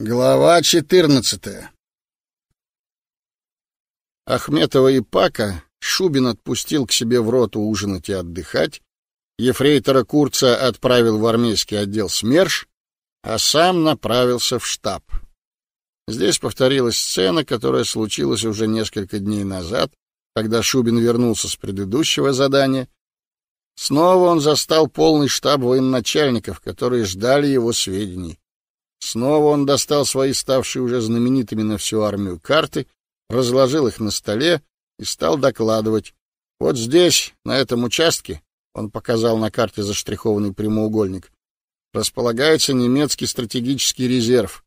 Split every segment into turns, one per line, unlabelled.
Глава 14. Ахметова и Пака Шубин отпустил к себе в роту ужинать и отдыхать, ефрейтора Курца отправил в армейский отдел СМЕРШ, а сам направился в штаб. Здесь повторилась сцена, которая случилась уже несколько дней назад, когда Шубин вернулся с предыдущего задания. Снова он застал полный штаб военачальников, которые ждали его сведений. Снова он достал свои ставшие уже знаменитыми на всю армию карты, разложил их на столе и стал докладывать. Вот здесь, на этом участке, он показал на карте заштрихованный прямоугольник, располагается немецкий стратегический резерв.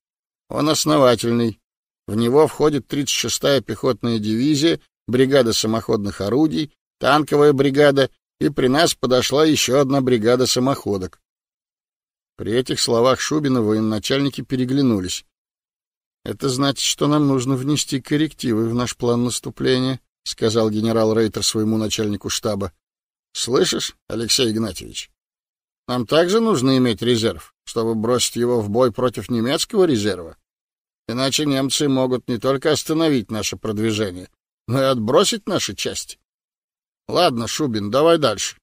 Он основательный. В него входит 36-я пехотная дивизия, бригада самоходных орудий, танковая бригада, и при нас подошла еще одна бригада самоходок. При этих словах Шубина военачальники переглянулись. Это значит, что нам нужно внести коррективы в наш план наступления, сказал генерал Рейтер своему начальнику штаба. Слышишь, Алексей Игнатьевич? Нам также нужно иметь резерв, чтобы бросить его в бой против немецкого резерва. Иначе немцы могут не только остановить наше продвижение, но и отбросить наши части. Ладно, Шубин, давай дальше.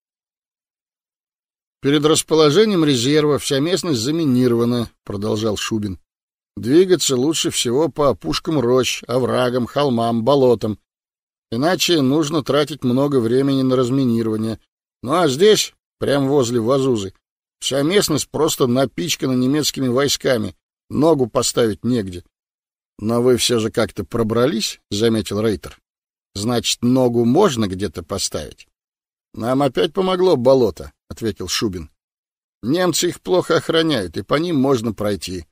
Перед расположением резерва вся местность заминирована, продолжал Шубин. Двигаться лучше всего по опушкам рощ, оврагам, холмам, болотам. Иначе нужно тратить много времени на разминирование. Ну а здесь, прямо возле Вазузы, вся местность просто напичкана немецкими войсками. Ногу поставить негде. Но вы все же как-то пробрались, заметил Рейтер. Значит, ногу можно где-то поставить. Нам опять помогло болото, ответил Шубин. Немцы их плохо охраняют, и по ним можно пройти.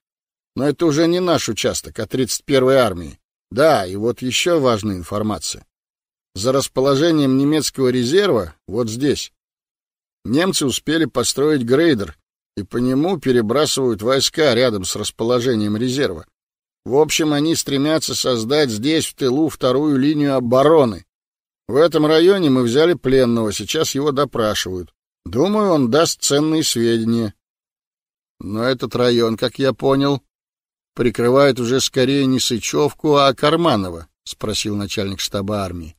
Но это уже не наш участок, а 31-й армии. Да, и вот еще важная информация. За расположением немецкого резерва вот здесь. Немцы успели построить грейдер, и по нему перебрасывают войска рядом с расположением резерва. В общем, они стремятся создать здесь, в тылу, вторую линию обороны. В этом районе мы взяли пленного, сейчас его допрашивают. Думаю, он даст ценные сведения. Но этот район, как я понял, прикрывает уже скорее не Сычевку, а Карманова, спросил начальник штаба армии.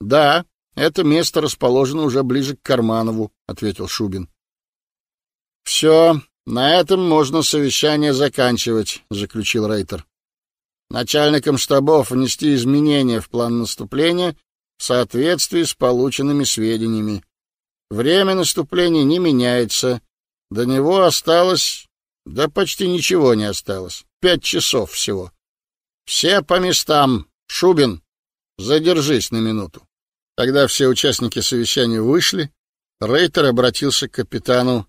Да, это место расположено уже ближе к Карманову, ответил Шубин. Все, на этом можно совещание заканчивать, заключил Рейтер. Начальникам штабов внести изменения в план наступления в соответствии с полученными сведениями. Время наступления не меняется. До него осталось... Да почти ничего не осталось. Пять часов всего. Все по местам. Шубин, задержись на минуту. Когда все участники совещания вышли, Рейтер обратился к капитану.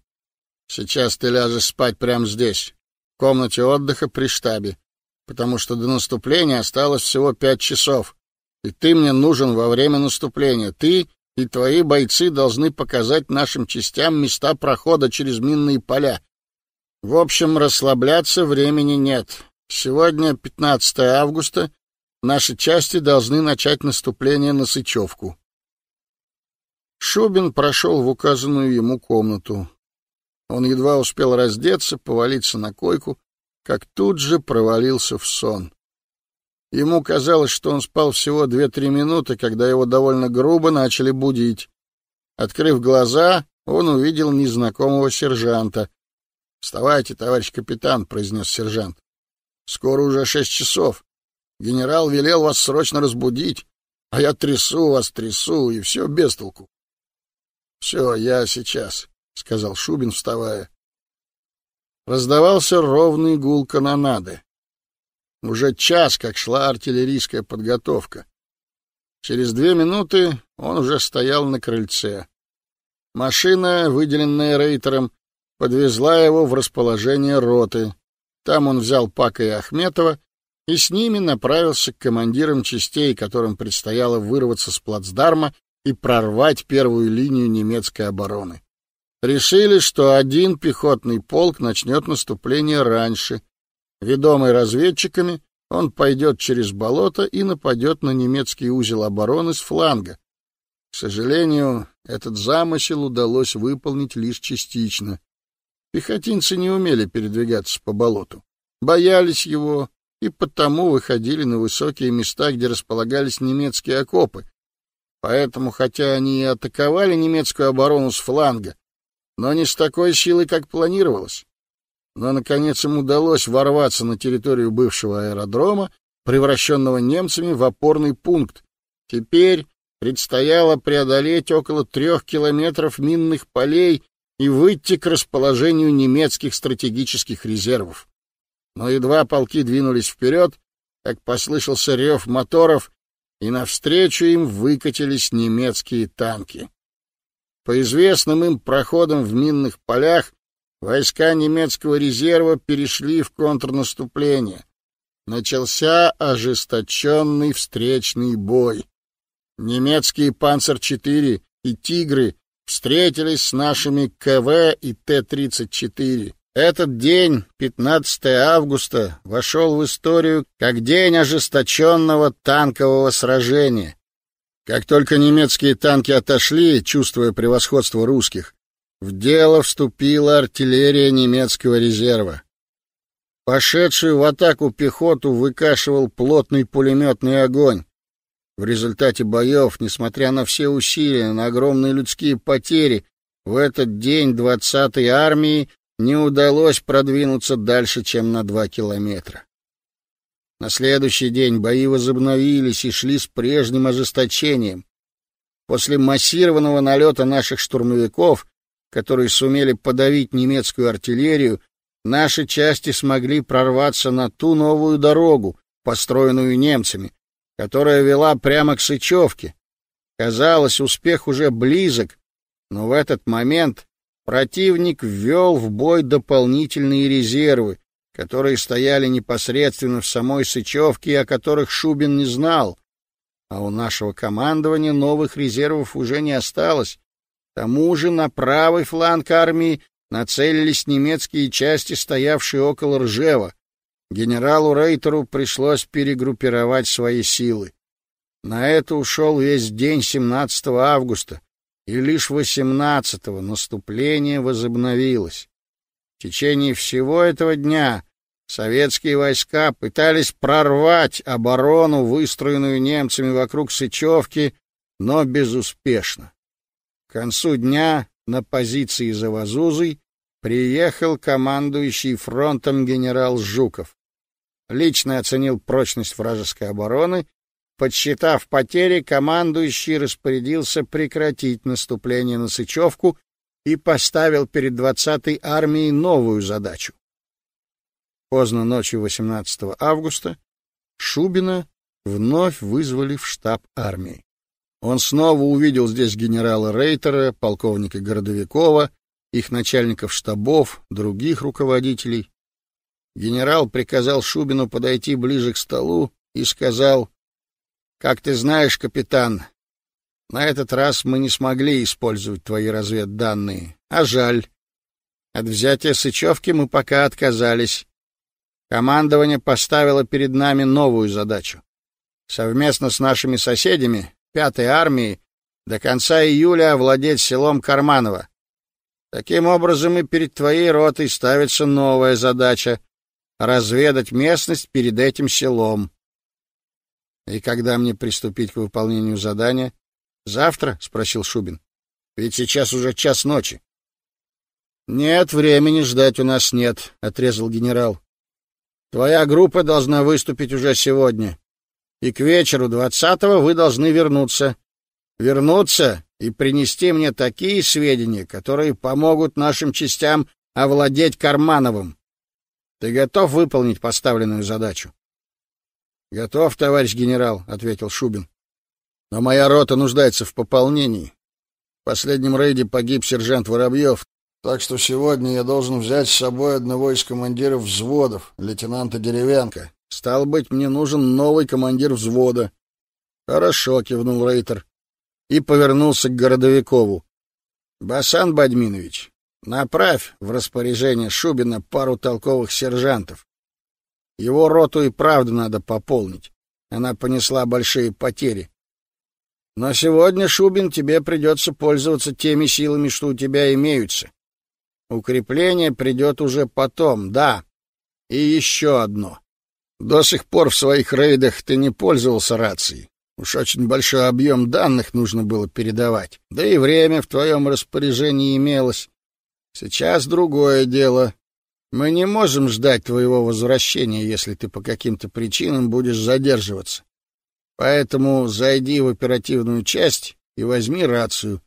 Сейчас ты ляжешь спать прямо здесь, в комнате отдыха при штабе, потому что до наступления осталось всего пять часов. И ты мне нужен во время наступления. Ты и твои бойцы должны показать нашим частям места прохода через минные поля. В общем, расслабляться времени нет. Сегодня 15 августа. Наши части должны начать наступление на Сычевку. Шубин прошел в указанную ему комнату. Он едва успел раздеться, повалиться на койку, как тут же провалился в сон. Ему казалось, что он спал всего две-три минуты, когда его довольно грубо начали будить. Открыв глаза, он увидел незнакомого сержанта. "Вставайте, товарищ капитан", произнес сержант. "Скоро уже шесть часов. Генерал велел вас срочно разбудить, а я трясу вас, трясу, и все без толку. Все, я сейчас", сказал Шубин, вставая. Раздавался ровный гул канонады. Уже час, как шла артиллерийская подготовка. Через две минуты он уже стоял на крыльце. Машина, выделенная рейтером, подвезла его в расположение роты. Там он взял Пака и Ахметова и с ними направился к командирам частей, которым предстояло вырваться с плацдарма и прорвать первую линию немецкой обороны. Решили, что один пехотный полк начнет наступление раньше, Ведомый разведчиками, он пойдет через болото и нападет на немецкий узел обороны с фланга. К сожалению, этот замысел удалось выполнить лишь частично. Пехотинцы не умели передвигаться по болоту. боялись его и потому выходили на высокие места, где располагались немецкие окопы. Поэтому, хотя они и атаковали немецкую оборону с фланга, но не с такой силой, как планировалось. Но, наконец, им удалось ворваться на территорию бывшего аэродрома, превращенного немцами в опорный пункт. Теперь предстояло преодолеть около трех километров минных полей и выйти к расположению немецких стратегических резервов. Но едва полки двинулись вперед, как послышался рев моторов, и навстречу им выкатились немецкие танки. По известным им проходам в минных полях войска немецкого резерва перешли в контрнаступление. Начался ожесточенный встречный бой. Немецкие «Панцер-4» и «Тигры» встретились с нашими КВ и Т-34. Этот день, 15 августа, вошел в историю как день ожесточенного танкового сражения. Как только немецкие танки отошли, чувствуя превосходство русских, в дело вступила артиллерия немецкого резерва. Пошедшую в атаку пехоту выкашивал плотный пулеметный огонь. В результате боев, несмотря на все усилия, на огромные людские потери, в этот день 20-й армии не удалось продвинуться дальше, чем на два километра. На следующий день бои возобновились и шли с прежним ожесточением. После массированного налета наших штурмовиков, которые сумели подавить немецкую артиллерию, наши части смогли прорваться на ту новую дорогу, построенную немцами, которая вела прямо к Сычевке. Казалось, успех уже близок, но в этот момент противник ввел в бой дополнительные резервы, которые стояли непосредственно в самой Сычевке о которых Шубин не знал. А у нашего командования новых резервов уже не осталось. Тому же на правый фланг армии нацелились немецкие части, стоявшие около Ржева. Генералу Рейтеру пришлось перегруппировать свои силы. На это ушел весь день 17 августа, и лишь 18-го наступление возобновилось. В течение всего этого дня советские войска пытались прорвать оборону, выстроенную немцами вокруг Сычевки, но безуспешно. К концу дня на позиции за Вазузой приехал командующий фронтом генерал Жуков. Лично оценил прочность вражеской обороны Подсчитав потери, командующий распорядился прекратить наступление на Сычевку и поставил перед 20-й армией новую задачу. Поздно ночью 18 августа Шубина вновь вызвали в штаб армии. Он снова увидел здесь генерала Рейтера, полковника Городовикова, их начальников штабов, других руководителей. Генерал приказал Шубину подойти ближе к столу и сказал: как ты знаешь, капитан, на этот раз мы не смогли использовать твои разведданные, а жаль. От взятия Сычевки мы пока отказались. Командование поставило перед нами новую задачу. Совместно с нашими соседями, Пятой армией, до конца июля овладеть селом Карманово. Таким образом и перед твоей ротой ставится новая задача — разведать местность перед этим селом. И когда мне приступить к выполнению задания? Завтра, спросил Шубин. Ведь сейчас уже час ночи. Нет, времени ждать у нас нет, отрезал генерал. Твоя группа должна выступить уже сегодня. И к вечеру двадцатого вы должны вернуться. Вернуться и принести мне такие сведения, которые помогут нашим частям овладеть Кармановым. Ты готов выполнить поставленную задачу? Готов, товарищ генерал, ответил Шубин. Но моя рота нуждается в пополнении. В последнем рейде погиб сержант Воробьев, так что сегодня я должен взять с собой одного из командиров взводов, лейтенанта Деревянко. Стал быть, мне нужен новый командир взвода. Хорошо, кивнул Рейтер и повернулся к Городовикову. Басан Бадминович, направь в распоряжение Шубина пару толковых сержантов. Его роту и правда надо пополнить. Она понесла большие потери. Но сегодня, Шубин, тебе придется пользоваться теми силами, что у тебя имеются. Укрепление придет уже потом, да. И еще одно. До сих пор в своих рейдах ты не пользовался рацией. Уж очень большой объем данных нужно было передавать. Да и время в твоем распоряжении имелось. Сейчас другое дело. Мы не можем ждать твоего возвращения, если ты по каким-то причинам будешь задерживаться. Поэтому зайди в оперативную часть и возьми рацию.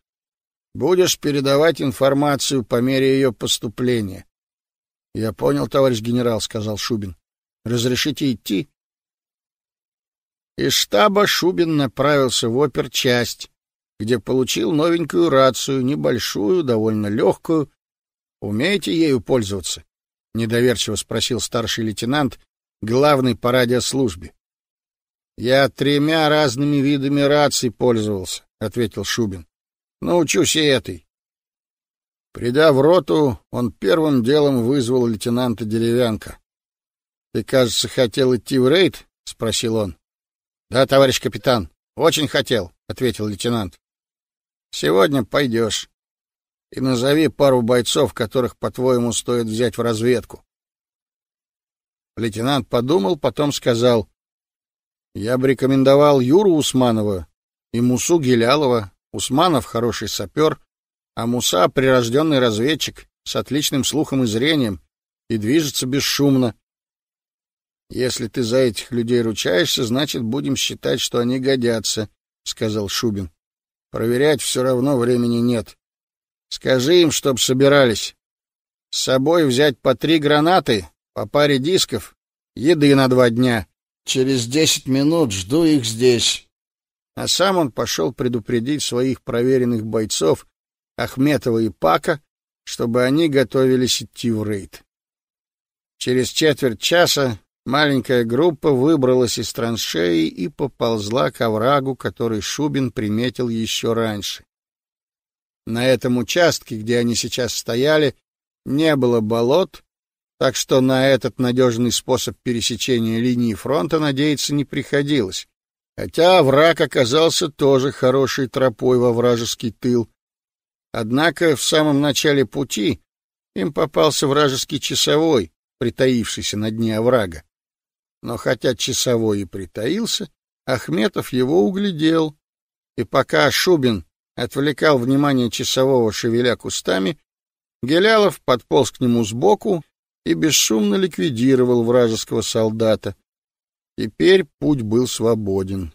Будешь передавать информацию по мере ее поступления. — Я понял, товарищ генерал, — сказал Шубин. — Разрешите идти? Из штаба Шубин направился в оперчасть, где получил новенькую рацию, небольшую, довольно легкую. — Умеете ею пользоваться? — недоверчиво спросил старший лейтенант, главный по радиослужбе. — Я тремя разными видами раций пользовался, — ответил Шубин. — Научусь и этой. Придя в роту, он первым делом вызвал лейтенанта Деревянка. — Ты, кажется, хотел идти в рейд? — спросил он. — Да, товарищ капитан, очень хотел, — ответил лейтенант. — Сегодня пойдешь. И назови пару бойцов, которых, по-твоему, стоит взять в разведку. Лейтенант подумал, потом сказал. — Я бы рекомендовал Юру Усманова и Мусу Гелялова. Усманов — хороший сапер, а Муса — прирожденный разведчик с отличным слухом и зрением и движется бесшумно. Если ты за этих людей ручаешься, значит, будем считать, что они годятся, — сказал Шубин. Проверять все равно времени нет. Скажи им, чтоб собирались. С собой взять по три гранаты, по паре дисков, еды на два дня. Через десять минут жду их здесь. А сам он пошел предупредить своих проверенных бойцов, Ахметова и Пака, чтобы они готовились идти в рейд. Через четверть часа маленькая группа выбралась из траншеи и поползла к оврагу, который Шубин приметил еще раньше. На этом участке, где они сейчас стояли, не было болот, так что на этот надежный способ пересечения линии фронта надеяться не приходилось. Хотя враг оказался тоже хорошей тропой во вражеский тыл, Однако в самом начале пути им попался вражеский часовой, притаившийся на дне оврага. Но хотя часовой и притаился, Ахметов его углядел, и пока Шубин отвлекал внимание часового, шевеля кустами, Гелялов подполз к нему сбоку и бесшумно ликвидировал вражеского солдата. Теперь путь был свободен.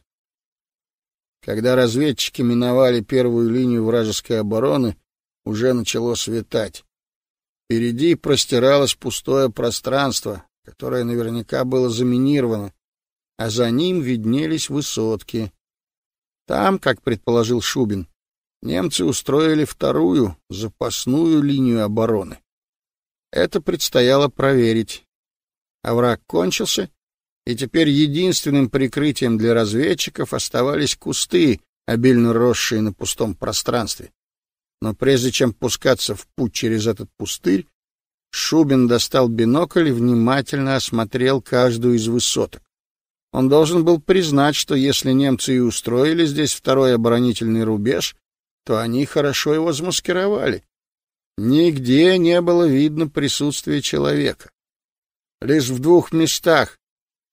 Когда разведчики миновали первую линию вражеской обороны, уже начало светать. Впереди простиралось пустое пространство, которое наверняка было заминировано, а за ним виднелись высотки. Там, как предположил Шубин, немцы устроили вторую, запасную линию обороны. Это предстояло проверить. А враг кончился, и теперь единственным прикрытием для разведчиков оставались кусты, обильно росшие на пустом пространстве. Но прежде чем пускаться в путь через этот пустырь, Шубин достал бинокль и внимательно осмотрел каждую из высоток. Он должен был признать, что если немцы и устроили здесь второй оборонительный рубеж, то они хорошо его замаскировали. Нигде не было видно присутствия человека. Лишь в двух местах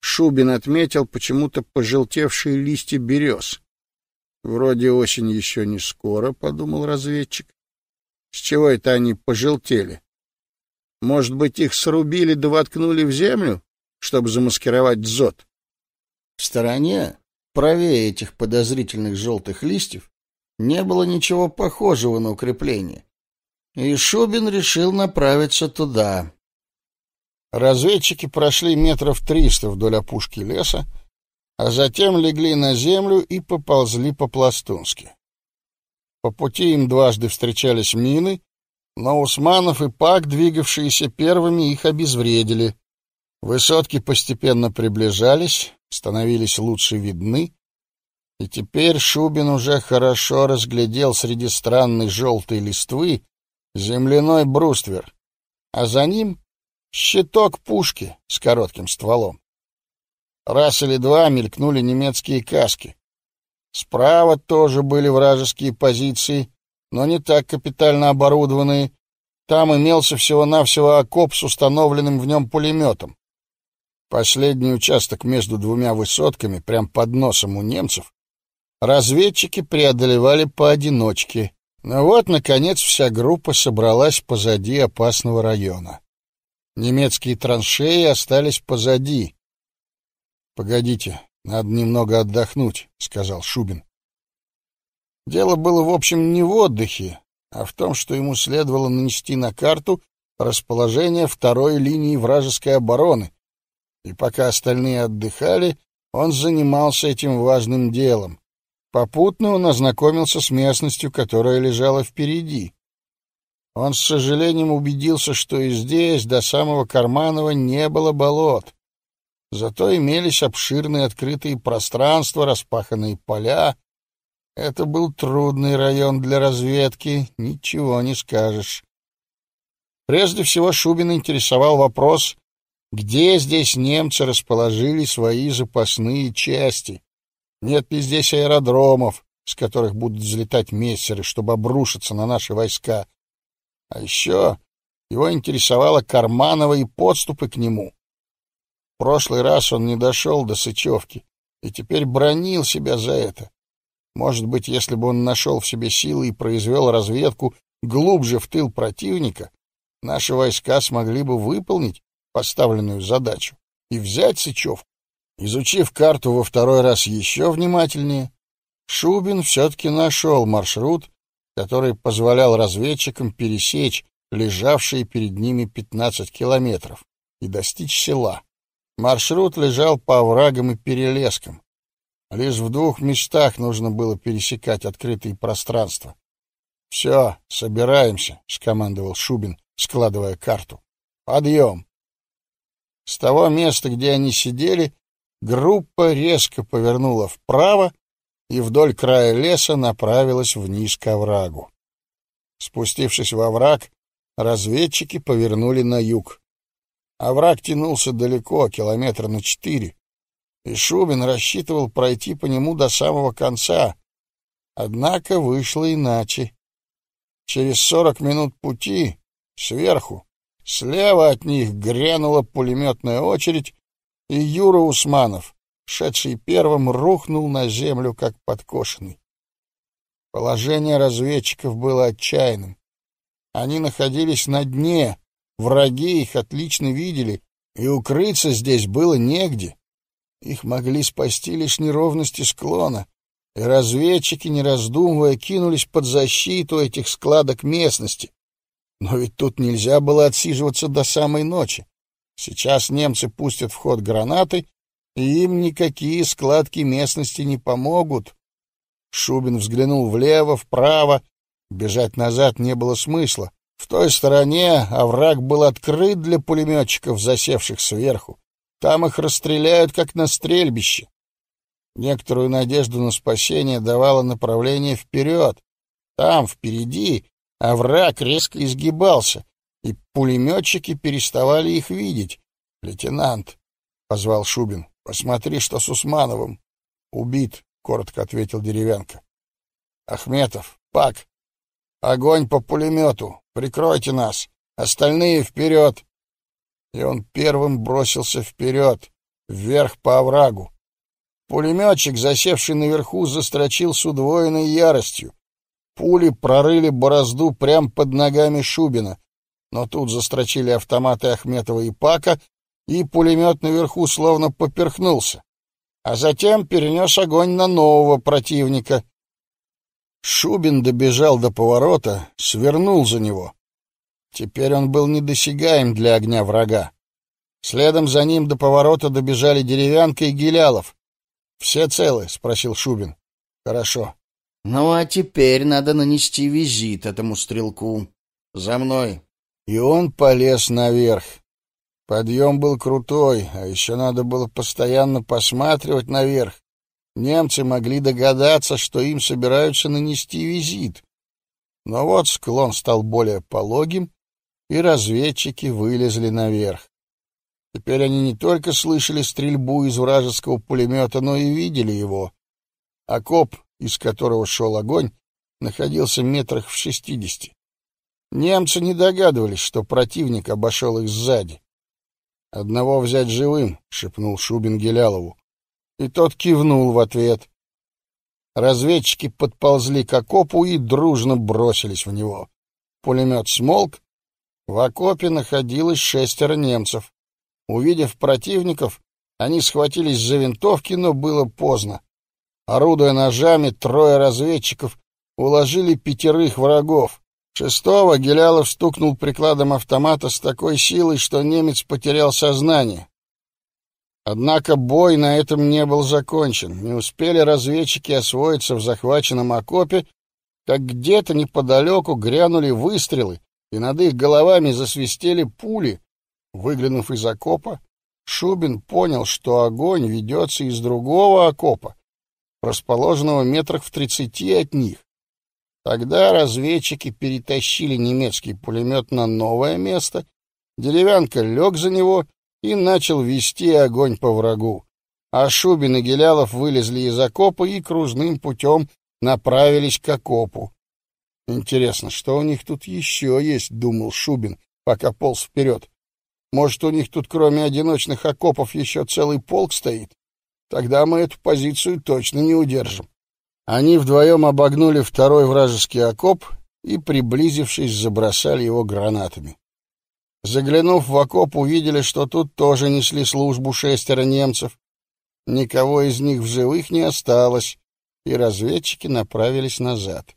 Шубин отметил почему-то пожелтевшие листья берез. Вроде осень еще не скоро, подумал разведчик. С чего это они пожелтели? Может быть, их срубили да воткнули в землю, чтобы замаскировать дзот? В стороне, правее этих подозрительных желтых листьев, не было ничего похожего на укрепление. И Шубин решил направиться туда. Разведчики прошли метров триста вдоль опушки леса, а затем легли на землю и поползли по-пластунски. По пути им дважды встречались мины, но Усманов и Пак, двигавшиеся первыми, их обезвредили. Высотки постепенно приближались, становились лучше видны, и теперь Шубин уже хорошо разглядел среди странной желтой листвы земляной бруствер, а за ним щиток пушки с коротким стволом. Раз или два мелькнули немецкие каски. Справа тоже были вражеские позиции, но не так капитально оборудованные. Там имелся всего-навсего окоп с установленным в нем пулеметом. Последний участок между двумя высотками, прямо под носом у немцев, разведчики преодолевали поодиночке. Но вот, наконец, вся группа собралась позади опасного района. Немецкие траншеи остались позади. «Погодите, надо немного отдохнуть», — сказал Шубин. Дело было, в общем, не в отдыхе, а в том, что ему следовало нанести на карту расположение второй линии вражеской обороны, и пока остальные отдыхали, он занимался этим важным делом. Попутно он ознакомился с местностью, которая лежала впереди. Он с сожалением убедился, что и здесь, до самого Карманова, не было болот. Зато имелись обширные открытые пространства, распаханные поля. Это был трудный район для разведки, ничего не скажешь. Прежде всего Шубин интересовал вопрос, где здесь немцы расположили свои запасные части? Нет ли здесь аэродромов, с которых будут взлетать мессеры, чтобы обрушиться на наши войска? А еще его интересовало Карманова и подступы к нему. В прошлый раз он не дошел до Сычевки и теперь бронил себя за это. Может быть, если бы он нашел в себе силы и произвел разведку глубже в тыл противника, наши войска смогли бы выполнить поставленную задачу и взять Сычевку. Изучив карту во второй раз еще внимательнее, Шубин все-таки нашел маршрут, который позволял разведчикам пересечь лежавшие перед ними 15 километров и достичь села. Маршрут лежал по оврагам и перелескам. Лишь в двух местах нужно было пересекать открытые пространства. «Все, собираемся», — скомандовал Шубин, складывая карту. «Подъем!» С того места, где они сидели, группа резко повернула вправо и вдоль края леса направилась вниз к оврагу. Спустившись во враг, разведчики повернули на юг. Овраг тянулся далеко, километра на четыре, и Шубин рассчитывал пройти по нему до самого конца. Однако вышло иначе. Через сорок минут пути сверху Слева от них грянула пулеметная очередь, и Юра Усманов, шедший первым, рухнул на землю, как подкошенный. Положение разведчиков было отчаянным. Они находились на дне, враги их отлично видели, и укрыться здесь было негде. Их могли спасти лишь неровности склона, и разведчики, не раздумывая, кинулись под защиту этих складок местности. Но ведь тут нельзя было отсиживаться до самой ночи. Сейчас немцы пустят в ход гранаты, и им никакие складки местности не помогут. Шубин взглянул влево, вправо. Бежать назад не было смысла. В той стороне овраг был открыт для пулеметчиков, засевших сверху. Там их расстреляют, как на стрельбище. Некоторую надежду на спасение давало направление вперед. Там, впереди, а враг резко изгибался, и пулеметчики переставали их видеть. — Лейтенант, — позвал Шубин, — посмотри, что с Усмановым. — Убит, — коротко ответил Деревянко. — Ахметов, Пак, огонь по пулемету, прикройте нас, остальные вперед. И он первым бросился вперед, вверх по оврагу. Пулеметчик, засевший наверху, застрочил с удвоенной яростью. Пули прорыли борозду прямо под ногами Шубина, но тут застрочили автоматы Ахметова и Пака, и пулемет наверху словно поперхнулся, а затем перенес огонь на нового противника. Шубин добежал до поворота, свернул за него. Теперь он был недосягаем для огня врага. Следом за ним до поворота добежали Деревянка и Гилялов. «Все целы?» — спросил Шубин. «Хорошо.
Ну, а теперь надо нанести визит этому стрелку. За мной.
И он полез наверх. Подъем был крутой, а еще надо было постоянно посматривать наверх. Немцы могли догадаться, что им собираются нанести визит. Но вот склон стал более пологим, и разведчики вылезли наверх. Теперь они не только слышали стрельбу из вражеского пулемета, но и видели его. Окоп из которого шел огонь, находился метрах в шестидесяти. Немцы не догадывались, что противник обошел их сзади. Одного взять живым, шепнул Шубин Гелялову. И тот кивнул в ответ. Разведчики подползли к окопу и дружно бросились в него. Пулемет смолк. В окопе находилось шестеро немцев. Увидев противников, они схватились за винтовки, но было поздно. Орудуя ножами, трое разведчиков уложили пятерых врагов. Шестого Гелялов стукнул прикладом автомата с такой силой, что немец потерял сознание. Однако бой на этом не был закончен. Не успели разведчики освоиться в захваченном окопе, как где-то неподалеку грянули выстрелы, и над их головами засвистели пули. Выглянув из окопа, Шубин понял, что огонь ведется из другого окопа, расположенного метрах в тридцати от них. Тогда разведчики перетащили немецкий пулемет на новое место, деревянка лег за него и начал вести огонь по врагу. А Шубин и Гелялов вылезли из окопа и кружным путем направились к окопу. Интересно, что у них тут еще есть, думал Шубин, пока полз вперед. Может, у них тут кроме одиночных окопов еще целый полк стоит? Тогда мы эту позицию точно не удержим. Они вдвоем обогнули второй вражеский окоп и, приблизившись, забросали его гранатами. Заглянув в окоп, увидели, что тут тоже несли службу шестеро немцев. Никого из них в живых не осталось, и разведчики направились назад.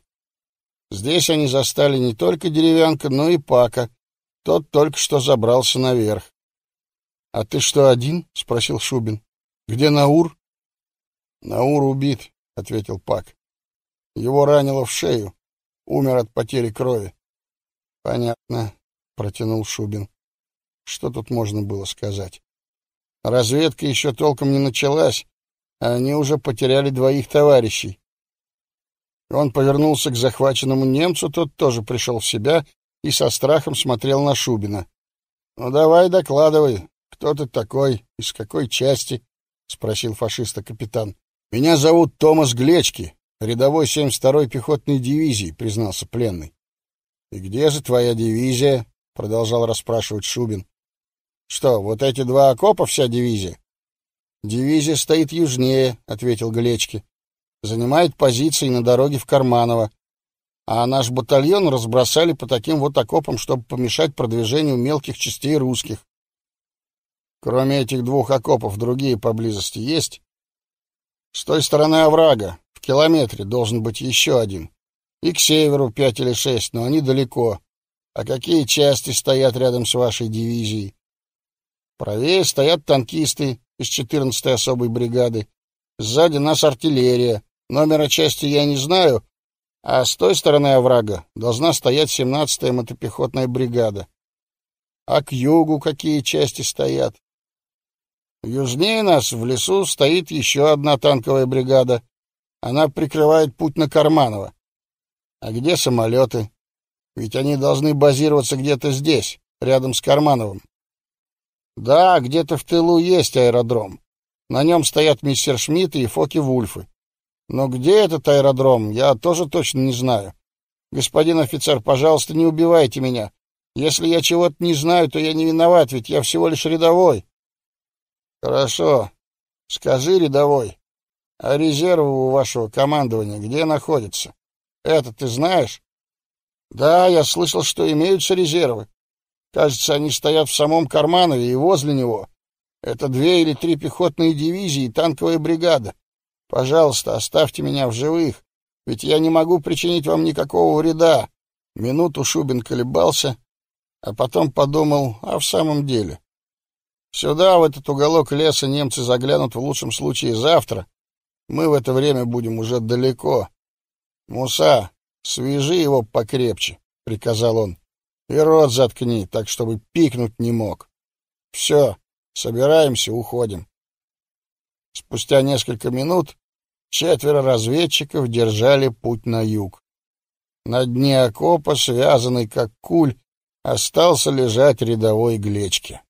Здесь они застали не только деревянка, но и Пака. Тот только что забрался наверх. — А ты что, один? — спросил Шубин. — Где Наур? — Наур убит, — ответил Пак. — Его ранило в шею. Умер от потери крови. — Понятно протянул Шубин. Что тут можно было сказать? Разведка еще толком не началась, а они уже потеряли двоих товарищей. Он повернулся к захваченному немцу, тот тоже пришел в себя и со страхом смотрел на Шубина. — Ну, давай докладывай, кто ты такой, из какой части? — спросил фашиста капитан. — Меня зовут Томас Глечки, рядовой 72-й пехотной дивизии, — признался пленный. — И где же твоя дивизия? — продолжал расспрашивать Шубин. — Что, вот эти два окопа вся дивизия? — Дивизия стоит южнее, — ответил Глечки. — Занимает позиции на дороге в Карманово. А наш батальон разбросали по таким вот окопам, чтобы помешать продвижению мелких частей русских. Кроме этих двух окопов, другие поблизости есть? С той стороны оврага, в километре, должен быть еще один. И к северу пять или шесть, но они далеко. А какие части стоят рядом с вашей дивизией? Правее стоят танкисты из 14-й особой бригады. Сзади нас артиллерия. Номера части я не знаю, а с той стороны оврага должна стоять 17-я мотопехотная бригада. А к югу какие части стоят? Южнее нас в лесу стоит еще одна танковая бригада. Она прикрывает путь на Карманово. А где самолеты? Ведь они должны базироваться где-то здесь, рядом с Кармановым. Да, где-то в тылу есть аэродром. На нем стоят мистер Шмидт и Фоки Вульфы. Но где этот аэродром, я тоже точно не знаю. Господин офицер, пожалуйста, не убивайте меня. Если я чего-то не знаю, то я не виноват, ведь я всего лишь рядовой. Хорошо. Скажи, рядовой, а резервы у вашего командования где находятся? Это ты знаешь? Да, я слышал, что имеются резервы. Кажется, они стоят в самом Карманове и возле него. Это две или три пехотные дивизии и танковая бригада. Пожалуйста, оставьте меня в живых, ведь я не могу причинить вам никакого вреда. Минуту Шубин колебался, а потом подумал, а в самом деле. Сюда, в этот уголок леса, немцы заглянут в лучшем случае завтра. Мы в это время будем уже далеко. Муса, Свяжи его покрепче, приказал он. И рот заткни, так чтобы пикнуть не мог. Все, собираемся, уходим. Спустя несколько минут четверо разведчиков держали путь на юг. На дне окопа, связанный как куль, остался лежать рядовой Глечки.